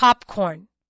popcorn.